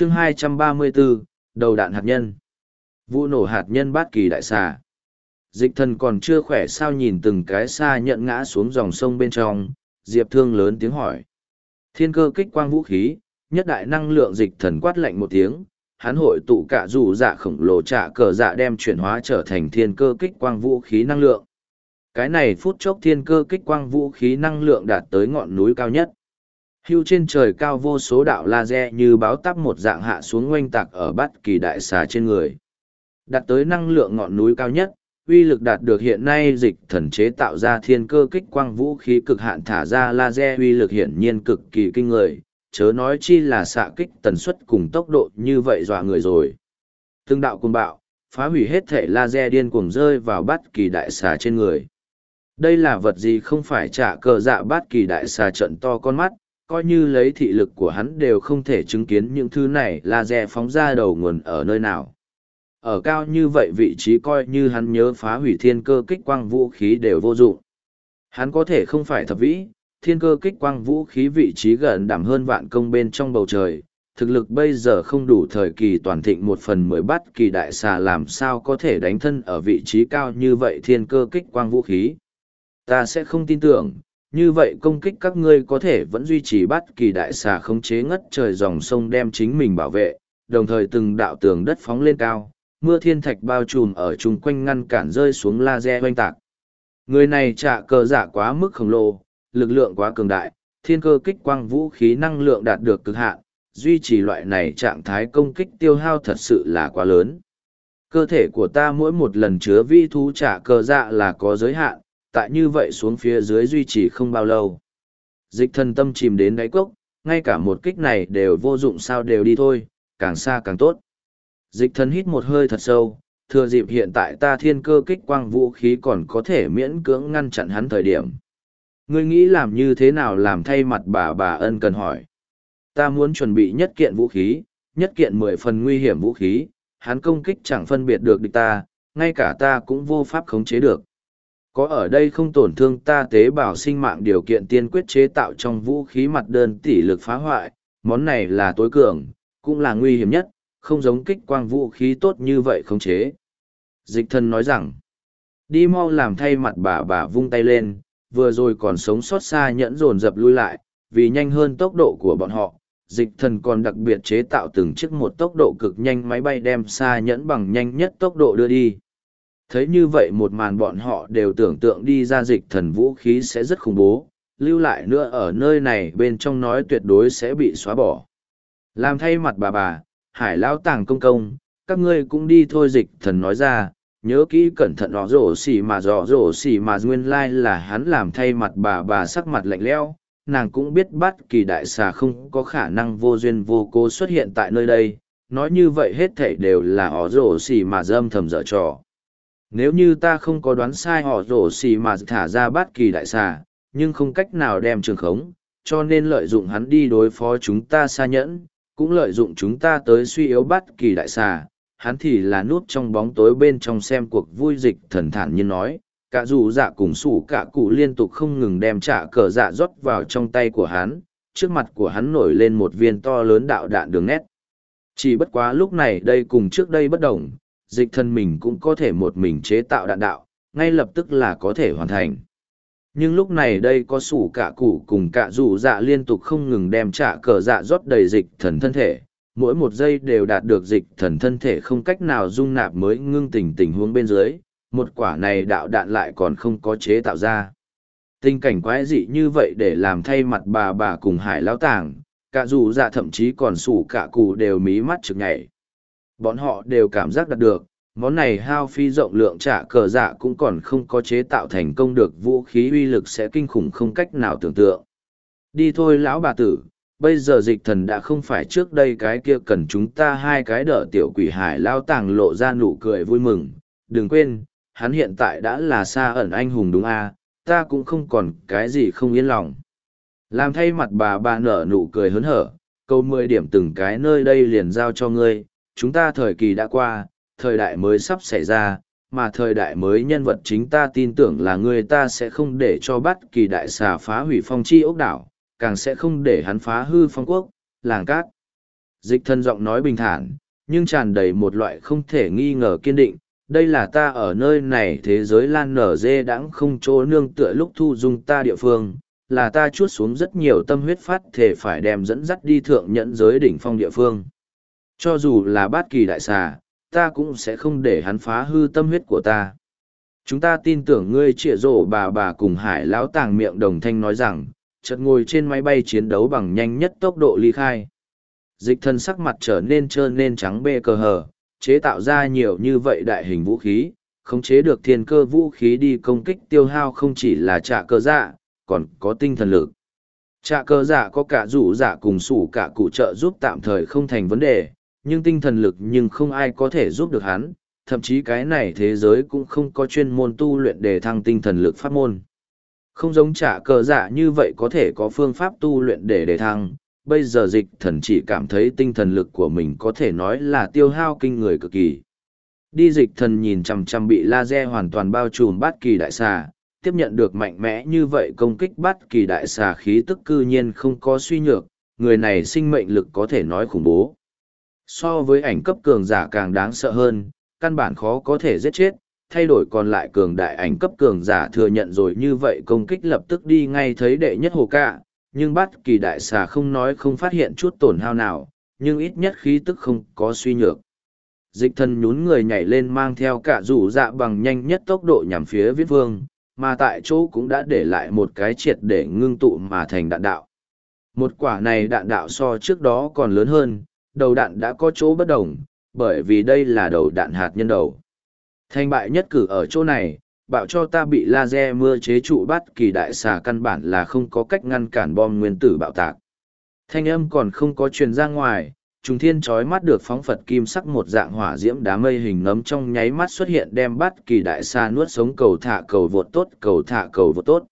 chương 234, đầu đạn hạt nhân. Vụ nổ hạt nhân bát kỳ đại xà. Dịch thần còn chưa khỏe sao nhìn từng cái xa nhận ngã xuống dòng sông bên trong, Diệp Thương lớn tiếng hỏi. Thiên cơ kích quang vũ khí, nhất đại năng lượng dịch thần quát lạnh một tiếng, hắn hội tụ cả dù dạ khổng lồ trả cờ dạ đem chuyển hóa trở thành thiên cơ kích quang vũ khí năng lượng. Cái này phút chốc thiên cơ kích quang vũ khí năng lượng đạt tới ngọn núi cao nhất. Hưu trên trời cao vô số đạo laser như báo tắp một dạng hạ xuống oanh tạc ở bát kỳ đại xà trên người. Đạt tới năng lượng ngọn núi cao nhất, uy lực đạt được hiện nay dịch thần chế tạo ra thiên cơ kích quang vũ khí cực hạn thả ra laser uy lực hiển nhiên cực kỳ kinh người, chớ nói chi là xạ kích tần suất cùng tốc độ như vậy dọa người rồi. Tương đạo cùng bạo, phá hủy hết thể laser điên cuồng rơi vào bát kỳ đại xà trên người. Đây là vật gì không phải trả cờ dạ bát kỳ đại xà trận to con mắt, coi như lấy thị lực của hắn đều không thể chứng kiến những thứ này laser phóng ra đầu nguồn ở nơi nào. Ở cao như vậy vị trí coi như hắn nhớ phá hủy thiên cơ kích quang vũ khí đều vô dụng. Hắn có thể không phải thập vĩ, thiên cơ kích quang vũ khí vị trí gần đảm hơn vạn công bên trong bầu trời. Thực lực bây giờ không đủ thời kỳ toàn thịnh một phần mười bắt kỳ đại xà làm sao có thể đánh thân ở vị trí cao như vậy thiên cơ kích quang vũ khí. Ta sẽ không tin tưởng, như vậy công kích các ngươi có thể vẫn duy trì bắt kỳ đại xà khống chế ngất trời dòng sông đem chính mình bảo vệ, đồng thời từng đạo tường đất phóng lên cao, mưa thiên thạch bao trùm ở chung quanh ngăn cản rơi xuống laser oanh tạc. Người này trả cờ giả quá mức khổng lồ, lực lượng quá cường đại, thiên cơ kích quang vũ khí năng lượng đạt được cực hạn, duy trì loại này trạng thái công kích tiêu hao thật sự là quá lớn. Cơ thể của ta mỗi một lần chứa vi thú trả cờ dạ là có giới hạn, tại như vậy xuống phía dưới duy trì không bao lâu. Dịch thần tâm chìm đến đáy cốc, ngay cả một kích này đều vô dụng sao đều đi thôi, càng xa càng tốt. Dịch thần hít một hơi thật sâu, thừa dịp hiện tại ta thiên cơ kích quang vũ khí còn có thể miễn cưỡng ngăn chặn hắn thời điểm. Ngươi nghĩ làm như thế nào làm thay mặt bà bà ân cần hỏi. Ta muốn chuẩn bị nhất kiện vũ khí, nhất kiện mười phần nguy hiểm vũ khí, hắn công kích chẳng phân biệt được địch ta, ngay cả ta cũng vô pháp khống chế được. Có ở đây không tổn thương ta tế bào sinh mạng điều kiện tiên quyết chế tạo trong vũ khí mặt đơn tỷ lực phá hoại, món này là tối cường, cũng là nguy hiểm nhất, không giống kích quang vũ khí tốt như vậy không chế. Dịch thân nói rằng, đi mau làm thay mặt bà bà vung tay lên, vừa rồi còn sống sót xa nhẫn dồn dập lui lại, vì nhanh hơn tốc độ của bọn họ. Dịch thần còn đặc biệt chế tạo từng chiếc một tốc độ cực nhanh máy bay đem xa nhẫn bằng nhanh nhất tốc độ đưa đi. Thấy như vậy một màn bọn họ đều tưởng tượng đi ra dịch thần vũ khí sẽ rất khủng bố, lưu lại nữa ở nơi này bên trong nói tuyệt đối sẽ bị xóa bỏ. Làm thay mặt bà bà, hải lão tàng công công, các ngươi cũng đi thôi dịch thần nói ra, nhớ kỹ cẩn thận rõ rổ xỉ mà rõ rổ xỉ mà nguyên lai là hắn làm thay mặt bà bà sắc mặt lạnh lẽo nàng cũng biết bắt kỳ đại xà không có khả năng vô duyên vô cố xuất hiện tại nơi đây nói như vậy hết thảy đều là ó rổ xỉ mà dâm thầm dở trò nếu như ta không có đoán sai họ rổ xì mà thả ra bát kỳ đại xà, nhưng không cách nào đem trường khống, cho nên lợi dụng hắn đi đối phó chúng ta xa nhẫn, cũng lợi dụng chúng ta tới suy yếu bát kỳ đại xà, hắn thì là nút trong bóng tối bên trong xem cuộc vui dịch thần thản như nói, cả dù dạ cùng sủ cả cụ liên tục không ngừng đem trả cờ dạ rót vào trong tay của hắn, trước mặt của hắn nổi lên một viên to lớn đạo đạn đường nét. Chỉ bất quá lúc này đây cùng trước đây bất đồng dịch thần mình cũng có thể một mình chế tạo đạn đạo ngay lập tức là có thể hoàn thành nhưng lúc này đây có sủ cả củ cùng cả dù dạ liên tục không ngừng đem trả cờ dạ rót đầy dịch thần thân thể mỗi một giây đều đạt được dịch thần thân thể không cách nào dung nạp mới ngưng tình tình huống bên dưới, một quả này đạo đạn lại còn không có chế tạo ra. Tình cảnh quái dị như vậy để làm thay mặt bà bà cùng hải lão tàng, cả dù dạ thậm chí còn sủ cả cụ đều mí mắt trực nhảy. Bọn họ đều cảm giác đạt được, món này hao phi rộng lượng trả cờ dạ cũng còn không có chế tạo thành công được vũ khí uy lực sẽ kinh khủng không cách nào tưởng tượng. Đi thôi lão bà tử, bây giờ dịch thần đã không phải trước đây cái kia cần chúng ta hai cái đỡ tiểu quỷ hải lao tàng lộ ra nụ cười vui mừng đừng quên hắn hiện tại đã là xa ẩn anh hùng đúng a ta cũng không còn cái gì không yên lòng làm thay mặt bà bà nở nụ cười hớn hở câu mười điểm từng cái nơi đây liền giao cho ngươi chúng ta thời kỳ đã qua thời đại mới sắp xảy ra mà thời đại mới nhân vật chính ta tin tưởng là người ta sẽ không để cho bất kỳ đại xà phá hủy phong chi ốc đảo càng sẽ không để hắn phá hư phong quốc, làng cát. Dịch thần giọng nói bình thản, nhưng tràn đầy một loại không thể nghi ngờ kiên định. Đây là ta ở nơi này thế giới lan nở dê đãng không chỗ nương tựa lúc thu dung ta địa phương, là ta chuốt xuống rất nhiều tâm huyết phát thể phải đem dẫn dắt đi thượng nhẫn giới đỉnh phong địa phương. Cho dù là bát kỳ đại xà, ta cũng sẽ không để hắn phá hư tâm huyết của ta. Chúng ta tin tưởng ngươi trịa rổ bà bà cùng hải lão tàng miệng đồng thanh nói rằng, chợt ngồi trên máy bay chiến đấu bằng nhanh nhất tốc độ ly khai. Dịch thân sắc mặt trở nên trơn nên trắng bê cờ hờ, chế tạo ra nhiều như vậy đại hình vũ khí, khống chế được thiên cơ vũ khí đi công kích tiêu hao không chỉ là trả cơ dạ, còn có tinh thần lực. Trạ cơ dạ có cả rủ dạ cùng sủ cả cụ trợ giúp tạm thời không thành vấn đề, nhưng tinh thần lực nhưng không ai có thể giúp được hắn, thậm chí cái này thế giới cũng không có chuyên môn tu luyện để thăng tinh thần lực pháp môn. Không giống trả cờ dạ như vậy có thể có phương pháp tu luyện để đề thăng, bây giờ dịch thần chỉ cảm thấy tinh thần lực của mình có thể nói là tiêu hao kinh người cực kỳ. Đi dịch thần nhìn chằm chằm bị laser hoàn toàn bao trùm bát kỳ đại xà, tiếp nhận được mạnh mẽ như vậy công kích bát kỳ đại xà khí tức cư nhiên không có suy nhược, người này sinh mệnh lực có thể nói khủng bố. So với ảnh cấp cường giả càng đáng sợ hơn, căn bản khó có thể giết chết, thay đổi còn lại cường đại ảnh cấp cường giả thừa nhận rồi như vậy công kích lập tức đi ngay thấy đệ nhất hồ cạ, nhưng bắt kỳ đại xà không nói không phát hiện chút tổn hao nào, nhưng ít nhất khí tức không có suy nhược. Dịch thần nhún người nhảy lên mang theo cả rủ dạ bằng nhanh nhất tốc độ nhằm phía viết vương, mà tại chỗ cũng đã để lại một cái triệt để ngưng tụ mà thành đạn đạo. Một quả này đạn đạo so trước đó còn lớn hơn, đầu đạn đã có chỗ bất đồng, bởi vì đây là đầu đạn hạt nhân đầu. Thành bại nhất cử ở chỗ này, bảo cho ta bị laser mưa chế trụ bắt kỳ đại xà căn bản là không có cách ngăn cản bom nguyên tử bạo tạc. Thanh âm còn không có truyền ra ngoài, trùng thiên chói mắt được phóng phật kim sắc một dạng hỏa diễm đá mây hình nấm trong nháy mắt xuất hiện đem bắt kỳ đại xà nuốt sống cầu thả cầu vượt tốt cầu thả cầu vượt tốt.